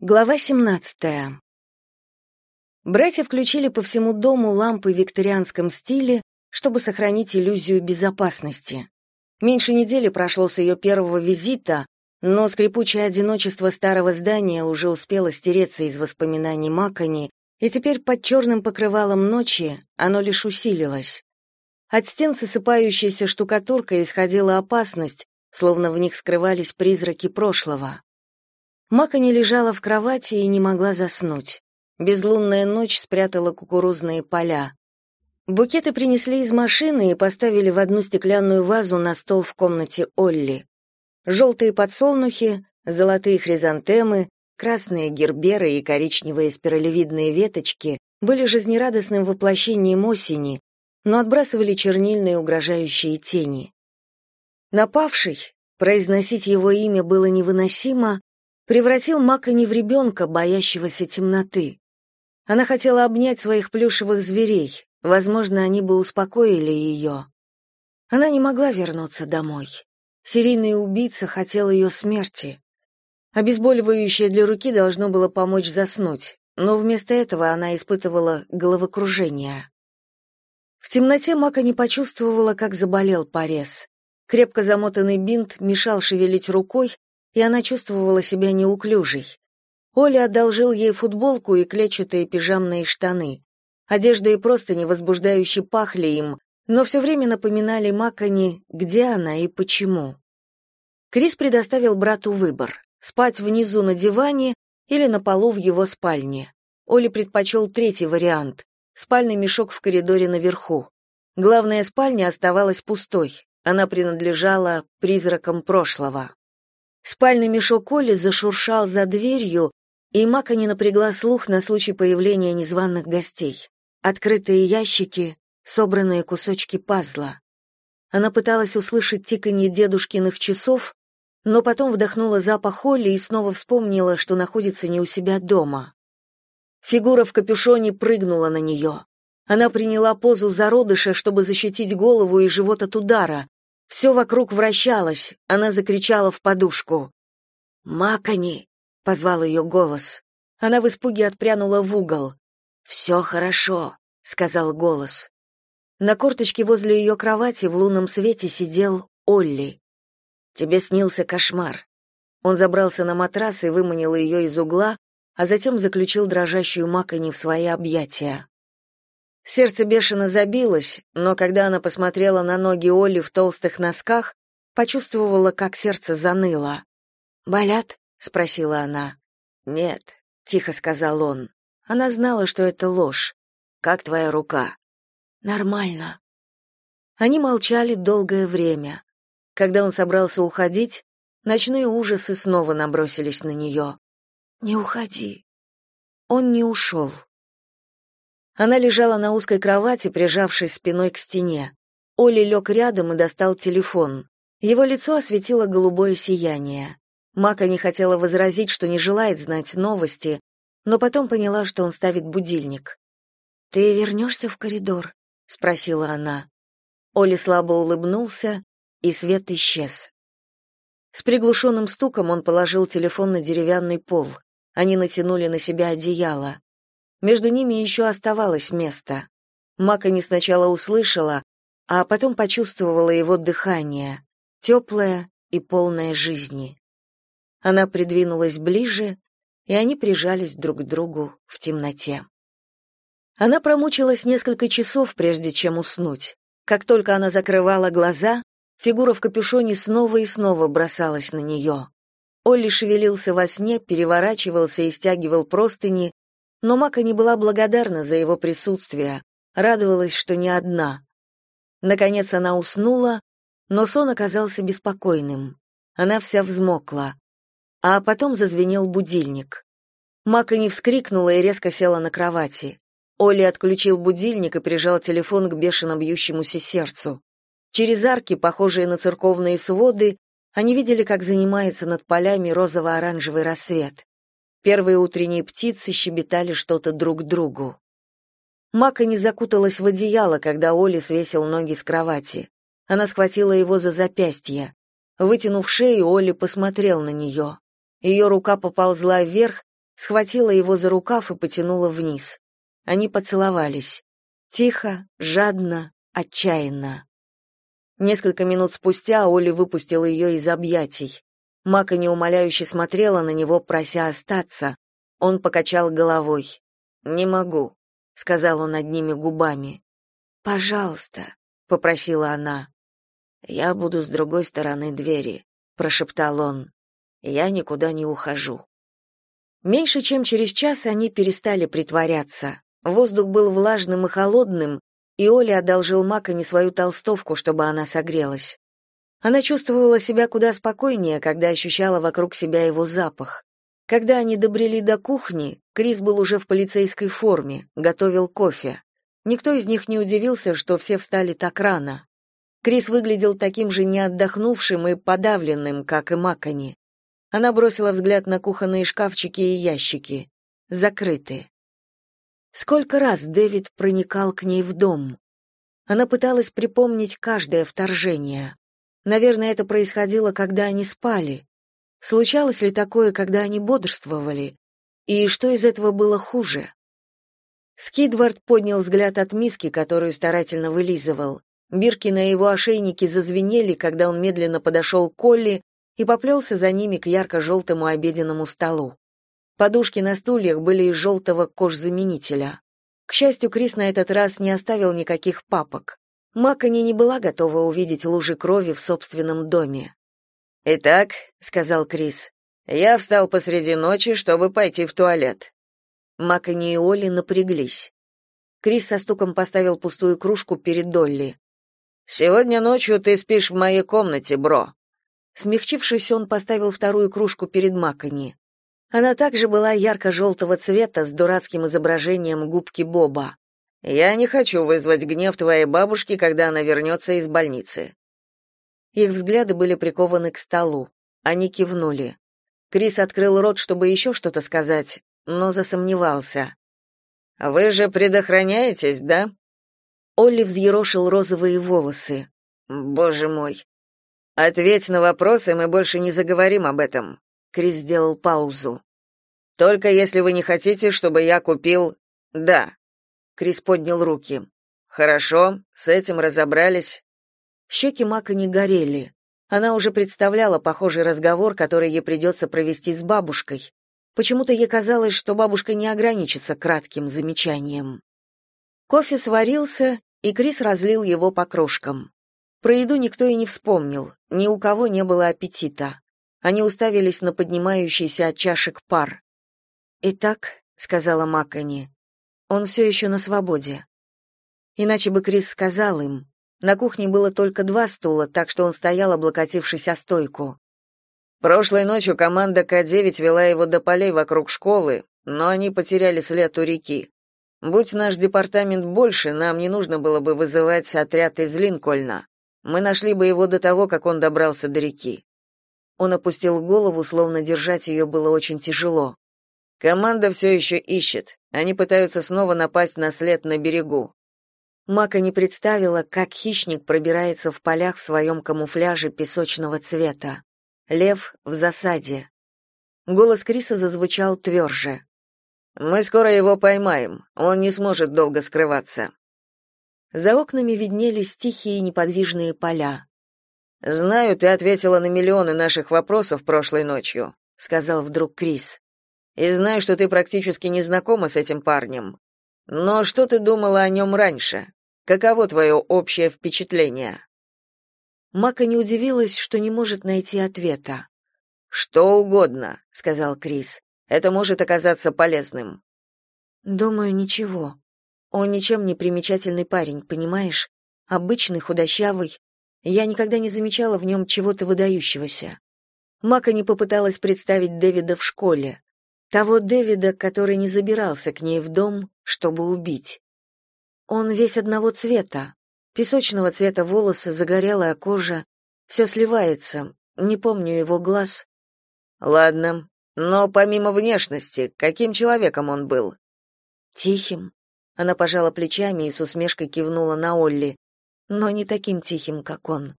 Глава 17. Братья включили по всему дому лампы в викторианском стиле, чтобы сохранить иллюзию безопасности. Меньше недели прошло с ее первого визита, но скрипучее одиночество старого здания уже успело стереться из воспоминаний Макони, и теперь под черным покрывалом ночи оно лишь усилилось. От стен сысыпающейся штукатуркой исходила опасность, словно в них скрывались призраки прошлого. Мака не лежала в кровати и не могла заснуть. Безлунная ночь спрятала кукурузные поля. Букеты принесли из машины и поставили в одну стеклянную вазу на стол в комнате Олли. Желтые подсолнухи, золотые хризантемы, красные герберы и коричневые спиралевидные веточки были жизнерадостным воплощением осени, но отбрасывали чернильные угрожающие тени. Напавший, произносить его имя было невыносимо, превратил Макони в ребенка, боящегося темноты. Она хотела обнять своих плюшевых зверей, возможно, они бы успокоили ее. Она не могла вернуться домой. Серийный убийца хотел ее смерти. Обезболивающее для руки должно было помочь заснуть, но вместо этого она испытывала головокружение. В темноте Мака не почувствовала, как заболел порез. Крепко замотанный бинт мешал шевелить рукой, и она чувствовала себя неуклюжей. Оля одолжил ей футболку и клетчатые пижамные штаны. Одежда и просто невозбуждающе пахли им, но все время напоминали Макони, где она и почему. Крис предоставил брату выбор — спать внизу на диване или на полу в его спальне. Оля предпочел третий вариант — спальный мешок в коридоре наверху. Главная спальня оставалась пустой, она принадлежала призракам прошлого. Спальный мешок Оли зашуршал за дверью, и Мака не напрягла слух на случай появления незваных гостей. Открытые ящики, собранные кусочки пазла. Она пыталась услышать тиканье дедушкиных часов, но потом вдохнула запах Оли и снова вспомнила, что находится не у себя дома. Фигура в капюшоне прыгнула на нее. Она приняла позу зародыша, чтобы защитить голову и живот от удара, все вокруг вращалось, она закричала в подушку. «Макони!» — позвал ее голос. Она в испуге отпрянула в угол. «Все хорошо», — сказал голос. На корточке возле ее кровати в лунном свете сидел Олли. «Тебе снился кошмар». Он забрался на матрас и выманил ее из угла, а затем заключил дрожащую Макони в свои объятия. Сердце бешено забилось, но когда она посмотрела на ноги Олли в толстых носках, почувствовала, как сердце заныло. «Болят?» — спросила она. «Нет», — тихо сказал он. Она знала, что это ложь. «Как твоя рука?» «Нормально». Они молчали долгое время. Когда он собрался уходить, ночные ужасы снова набросились на нее. «Не уходи». Он не ушел. Она лежала на узкой кровати, прижавшись спиной к стене. Оли лег рядом и достал телефон. Его лицо осветило голубое сияние. Мака не хотела возразить, что не желает знать новости, но потом поняла, что он ставит будильник. «Ты вернешься в коридор?» — спросила она. Оли слабо улыбнулся, и свет исчез. С приглушенным стуком он положил телефон на деревянный пол. Они натянули на себя одеяло. Между ними еще оставалось место. Мака не сначала услышала, а потом почувствовала его дыхание, теплое и полное жизни. Она придвинулась ближе, и они прижались друг к другу в темноте. Она промучилась несколько часов, прежде чем уснуть. Как только она закрывала глаза, фигура в капюшоне снова и снова бросалась на нее. Олли шевелился во сне, переворачивался и стягивал простыни, но Мака не была благодарна за его присутствие, радовалась, что не одна. Наконец она уснула, но сон оказался беспокойным. Она вся взмокла. А потом зазвенел будильник. Мака не вскрикнула и резко села на кровати. Оли отключил будильник и прижал телефон к бешено бьющемуся сердцу. Через арки, похожие на церковные своды, они видели, как занимается над полями розово-оранжевый рассвет. Первые утренние птицы щебетали что-то друг другу. Мака не закуталась в одеяло, когда Оли свесил ноги с кровати. Она схватила его за запястье. Вытянув шею, Оли посмотрел на нее. Ее рука поползла вверх, схватила его за рукав и потянула вниз. Они поцеловались. Тихо, жадно, отчаянно. Несколько минут спустя Оля выпустила ее из объятий. Мака неумоляюще смотрела на него, прося остаться. Он покачал головой. «Не могу», — сказал он одними губами. «Пожалуйста», — попросила она. «Я буду с другой стороны двери», — прошептал он. «Я никуда не ухожу». Меньше чем через час они перестали притворяться. Воздух был влажным и холодным, и Оля одолжил Маконе свою толстовку, чтобы она согрелась. Она чувствовала себя куда спокойнее, когда ощущала вокруг себя его запах. Когда они добрели до кухни, Крис был уже в полицейской форме, готовил кофе. Никто из них не удивился, что все встали так рано. Крис выглядел таким же неотдохнувшим и подавленным, как и Макони. Она бросила взгляд на кухонные шкафчики и ящики. Закрыты. Сколько раз Дэвид проникал к ней в дом? Она пыталась припомнить каждое вторжение. Наверное, это происходило, когда они спали. Случалось ли такое, когда они бодрствовали? И что из этого было хуже? Скидвард поднял взгляд от миски, которую старательно вылизывал. Бирки на его ошейнике зазвенели, когда он медленно подошел к Колли и поплелся за ними к ярко-желтому обеденному столу. Подушки на стульях были из желтого кожзаменителя. К счастью, Крис на этот раз не оставил никаких папок. Макони не была готова увидеть лужи крови в собственном доме. «Итак», — сказал Крис, — «я встал посреди ночи, чтобы пойти в туалет». Макони и Олли напряглись. Крис со стуком поставил пустую кружку перед Долли. «Сегодня ночью ты спишь в моей комнате, бро». Смягчившись, он поставил вторую кружку перед Макони. Она также была ярко-желтого цвета с дурацким изображением губки Боба. «Я не хочу вызвать гнев твоей бабушки, когда она вернется из больницы». Их взгляды были прикованы к столу. Они кивнули. Крис открыл рот, чтобы еще что-то сказать, но засомневался. «Вы же предохраняетесь, да?» Олли взъерошил розовые волосы. «Боже мой!» «Ответь на вопросы, мы больше не заговорим об этом. Крис сделал паузу. Только если вы не хотите, чтобы я купил Да. Крис поднял руки. Хорошо, с этим разобрались. Щеки Мака не горели. Она уже представляла похожий разговор, который ей придется провести с бабушкой. Почему-то ей казалось, что бабушка не ограничится кратким замечанием. Кофе сварился, и Крис разлил его по кружкам. Про еду никто и не вспомнил, ни у кого не было аппетита. Они уставились на поднимающийся от чашек пар. «Итак», — сказала Маккани, — «он все еще на свободе». Иначе бы Крис сказал им. На кухне было только два стула, так что он стоял, облокотившись о стойку. Прошлой ночью команда К-9 вела его до полей вокруг школы, но они потеряли след у реки. Будь наш департамент больше, нам не нужно было бы вызывать отряд из Линкольна. Мы нашли бы его до того, как он добрался до реки. Он опустил голову, словно держать ее было очень тяжело. Команда все еще ищет. Они пытаются снова напасть на след на берегу. Мака не представила, как хищник пробирается в полях в своем камуфляже песочного цвета. Лев в засаде. Голос Криса зазвучал тверже. «Мы скоро его поймаем. Он не сможет долго скрываться». За окнами виднелись тихие неподвижные поля. Знаю, ты ответила на миллионы наших вопросов прошлой ночью, сказал вдруг Крис. И знаю, что ты практически не знакома с этим парнем. Но что ты думала о нем раньше? Каково твое общее впечатление? Мака не удивилась, что не может найти ответа. Что угодно, сказал Крис. Это может оказаться полезным. Думаю, ничего. Он ничем не примечательный парень, понимаешь? Обычный, худощавый, я никогда не замечала в нем чего-то выдающегося. Мака не попыталась представить Дэвида в школе. Того Дэвида, который не забирался к ней в дом, чтобы убить. Он весь одного цвета. Песочного цвета волосы, загорелая кожа. Все сливается. Не помню его глаз. Ладно, но помимо внешности, каким человеком он был? Тихим. Она пожала плечами и с усмешкой кивнула на Олли но не таким тихим, как он.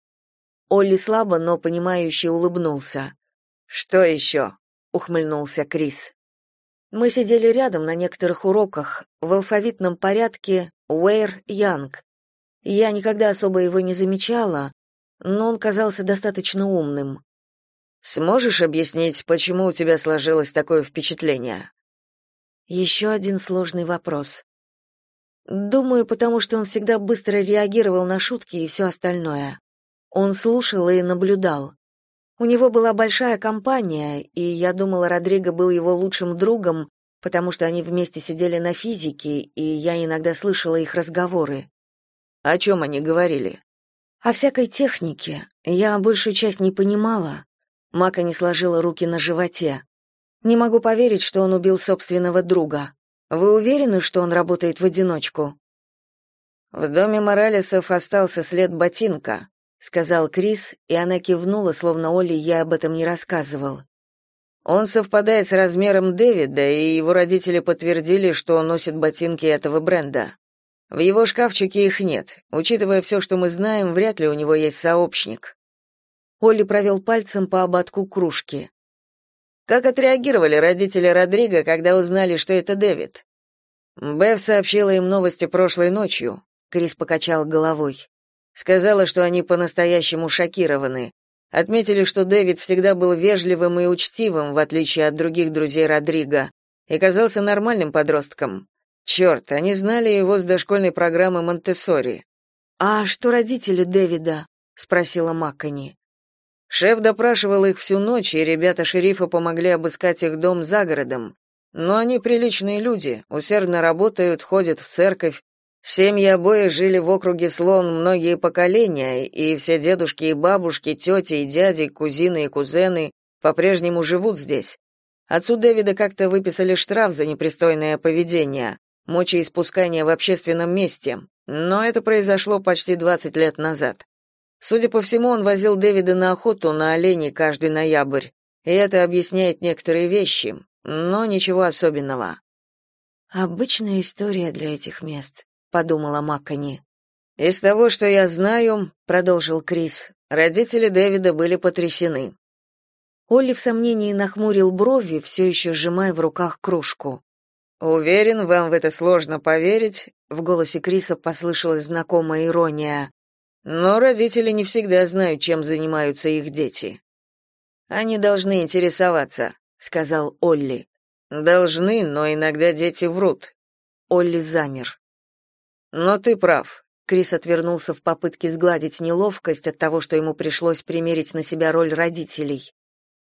Олли слабо, но понимающе улыбнулся. «Что еще?» — ухмыльнулся Крис. Мы сидели рядом на некоторых уроках, в алфавитном порядке Уэйр Янг. Я никогда особо его не замечала, но он казался достаточно умным. Сможешь объяснить, почему у тебя сложилось такое впечатление? Еще один сложный вопрос. Думаю, потому что он всегда быстро реагировал на шутки и все остальное. Он слушал и наблюдал. У него была большая компания, и я думала, Родриго был его лучшим другом, потому что они вместе сидели на физике, и я иногда слышала их разговоры. О чем они говорили? О всякой технике. Я большую часть не понимала. Мака не сложила руки на животе. Не могу поверить, что он убил собственного друга. Вы уверены, что он работает в одиночку? В доме Моралесов остался след ботинка, сказал Крис, и она кивнула, словно Олли я об этом не рассказывал. Он совпадает с размером Дэвида, и его родители подтвердили, что он носит ботинки этого бренда. В его шкафчике их нет. Учитывая все, что мы знаем, вряд ли у него есть сообщник. Олли провел пальцем по ободку кружки. Как отреагировали родители Родриго, когда узнали, что это Дэвид? Беф сообщила им новости прошлой ночью. Крис покачал головой. Сказала, что они по-настоящему шокированы. Отметили, что Дэвид всегда был вежливым и учтивым, в отличие от других друзей Родриго, и казался нормальным подростком. Черт, они знали его с дошкольной программы Монтессори. «А что родители Дэвида?» — спросила Маккани. Шеф допрашивал их всю ночь, и ребята шерифа помогли обыскать их дом за городом. Но они приличные люди, усердно работают, ходят в церковь. Семьи обоих жили в округе Слон многие поколения, и все дедушки и бабушки, тети и дяди, кузины и кузены по-прежнему живут здесь. Отцу Дэвида как-то выписали штраф за непристойное поведение, мочеиспускание в общественном месте, но это произошло почти 20 лет назад. Судя по всему, он возил Дэвида на охоту на оленей каждый ноябрь, и это объясняет некоторые вещи, но ничего особенного. Обычная история для этих мест, подумала Маккани. Из того, что я знаю, продолжил Крис, родители Дэвида были потрясены. Олли в сомнении нахмурил брови, все еще сжимая в руках кружку. Уверен, вам в это сложно поверить, в голосе Криса послышалась знакомая ирония. Но родители не всегда знают, чем занимаются их дети. Они должны интересоваться, сказал Олли. Должны, но иногда дети врут. Олли замер. Но ты прав. Крис отвернулся в попытке сгладить неловкость от того, что ему пришлось примерить на себя роль родителей.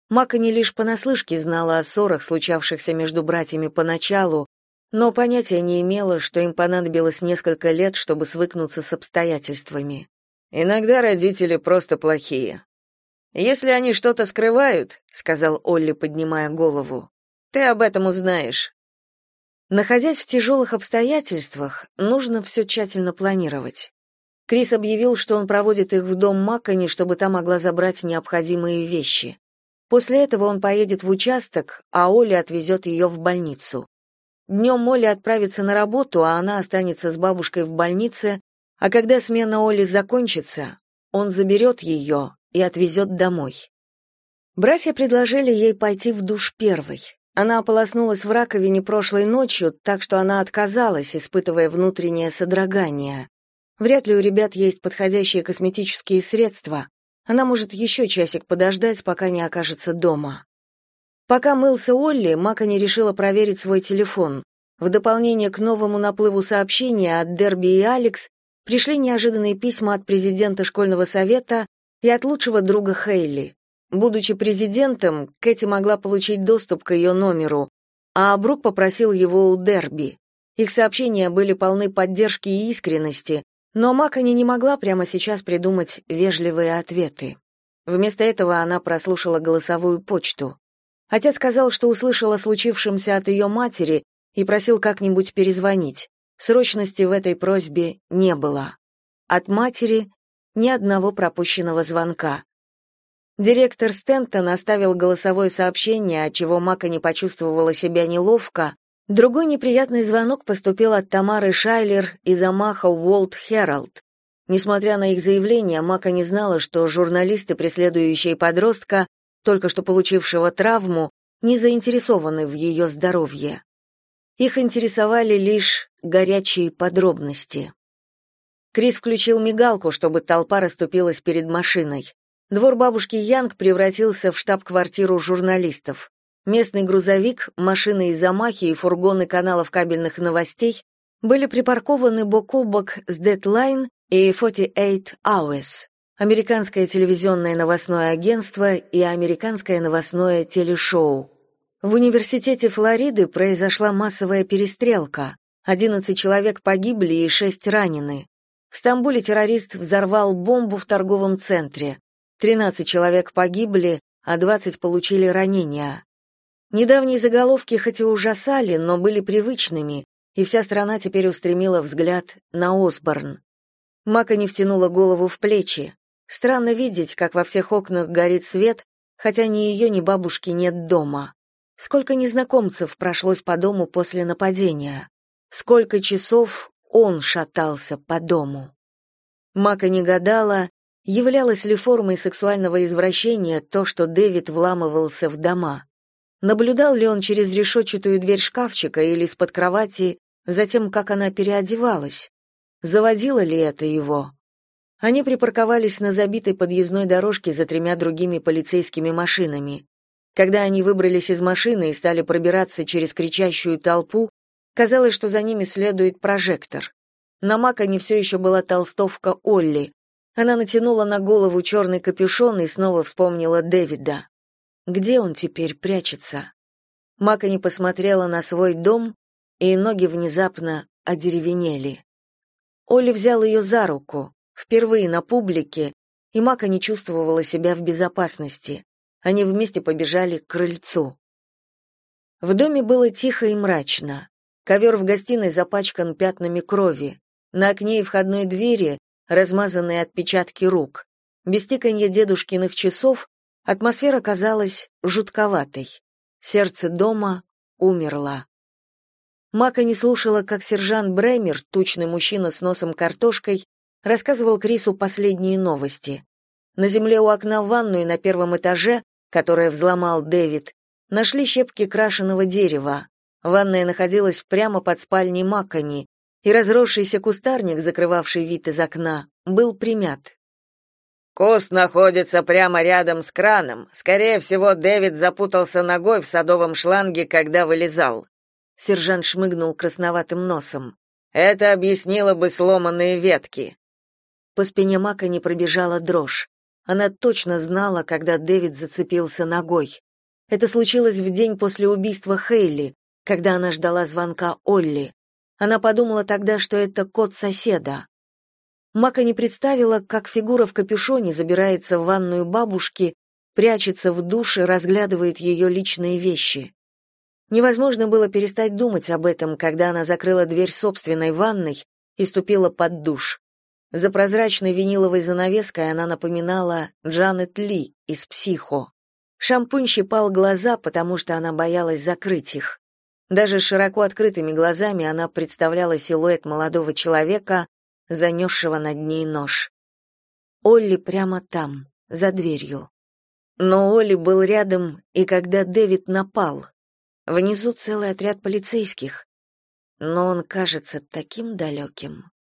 Мака не лишь понаслышке знала о ссорах, случавшихся между братьями поначалу, но понятия не имела, что им понадобилось несколько лет, чтобы свыкнуться с обстоятельствами. Иногда родители просто плохие. Если они что-то скрывают, сказал Олли, поднимая голову. Ты об этом узнаешь. Находясь в тяжелых обстоятельствах, нужно все тщательно планировать. Крис объявил, что он проводит их в дом Маккани, чтобы та могла забрать необходимые вещи. После этого он поедет в участок, а Оля отвезет ее в больницу. Днем Оля отправится на работу, а она останется с бабушкой в больнице, а когда смена Оли закончится, он заберет ее и отвезет домой. Братья предложили ей пойти в душ первой. Она ополоснулась в раковине прошлой ночью, так что она отказалась, испытывая внутреннее содрогание. Вряд ли у ребят есть подходящие косметические средства. Она может еще часик подождать, пока не окажется дома. Пока мылся Олли, Мака не решила проверить свой телефон. В дополнение к новому наплыву сообщений от Дерби и Алекс пришли неожиданные письма от президента школьного совета и от лучшего друга Хейли. Будучи президентом, Кэти могла получить доступ к ее номеру, а Брук попросил его у Дерби. Их сообщения были полны поддержки и искренности, но Макани не могла прямо сейчас придумать вежливые ответы. Вместо этого она прослушала голосовую почту. Отец сказал, что услышал о случившемся от ее матери и просил как-нибудь перезвонить. Срочности в этой просьбе не было. От матери ни одного пропущенного звонка. Директор Стентон оставил голосовое сообщение, от чего Мака не почувствовала себя неловко. Другой неприятный звонок поступил от Тамары Шайлер из Амаха Уолт Herald. Несмотря на их заявление, Мака не знала, что журналисты, преследующие подростка, только что получившего травму, не заинтересованы в ее здоровье. Их интересовали лишь горячие подробности. Крис включил мигалку, чтобы толпа расступилась перед машиной. Двор бабушки Янг превратился в штаб-квартиру журналистов. Местный грузовик, машины из Амахи и фургоны каналов кабельных новостей были припаркованы бок о бок с Deadline и 48 Hours, американское телевизионное новостное агентство и американское новостное телешоу. В университете Флориды произошла массовая перестрелка. 11 человек погибли и 6 ранены. В Стамбуле террорист взорвал бомбу в торговом центре. 13 человек погибли, а 20 получили ранения. Недавние заголовки хоть и ужасали, но были привычными, и вся страна теперь устремила взгляд на Осборн. Мака не втянула голову в плечи. Странно видеть, как во всех окнах горит свет, хотя ни ее, ни бабушки нет дома. Сколько незнакомцев прошлось по дому после нападения? Сколько часов он шатался по дому? Мака не гадала, Являлось ли формой сексуального извращения то, что Дэвид вламывался в дома? Наблюдал ли он через решетчатую дверь шкафчика или из-под кровати за тем, как она переодевалась? Заводило ли это его? Они припарковались на забитой подъездной дорожке за тремя другими полицейскими машинами. Когда они выбрались из машины и стали пробираться через кричащую толпу, казалось, что за ними следует прожектор. На Маконе все еще была толстовка Олли, она натянула на голову черный капюшон и снова вспомнила Дэвида. Где он теперь прячется? Мака не посмотрела на свой дом, и ноги внезапно одеревенели. Оля взял ее за руку, впервые на публике, и Мака не чувствовала себя в безопасности. Они вместе побежали к крыльцу. В доме было тихо и мрачно. Ковер в гостиной запачкан пятнами крови. На окне и входной двери размазанные отпечатки рук. Без тиканья дедушкиных часов атмосфера казалась жутковатой. Сердце дома умерло. Мака не слушала, как сержант Бремер, тучный мужчина с носом картошкой, рассказывал Крису последние новости. На земле у окна в ванную на первом этаже, которое взломал Дэвид, нашли щепки крашеного дерева. Ванная находилась прямо под спальней Маккани, и разросшийся кустарник, закрывавший вид из окна, был примят. Куст находится прямо рядом с краном. Скорее всего, Дэвид запутался ногой в садовом шланге, когда вылезал. Сержант шмыгнул красноватым носом. Это объяснило бы сломанные ветки. По спине Мака не пробежала дрожь. Она точно знала, когда Дэвид зацепился ногой. Это случилось в день после убийства Хейли, когда она ждала звонка Олли. Она подумала тогда, что это кот соседа. Мака не представила, как фигура в капюшоне забирается в ванную бабушки, прячется в душе, разглядывает ее личные вещи. Невозможно было перестать думать об этом, когда она закрыла дверь собственной ванной и ступила под душ. За прозрачной виниловой занавеской она напоминала Джанет Ли из «Психо». Шампунь щипал глаза, потому что она боялась закрыть их. Даже широко открытыми глазами она представляла силуэт молодого человека, занесшего над ней нож. Олли прямо там, за дверью. Но Олли был рядом, и когда Дэвид напал. Внизу целый отряд полицейских. Но он кажется таким далеким.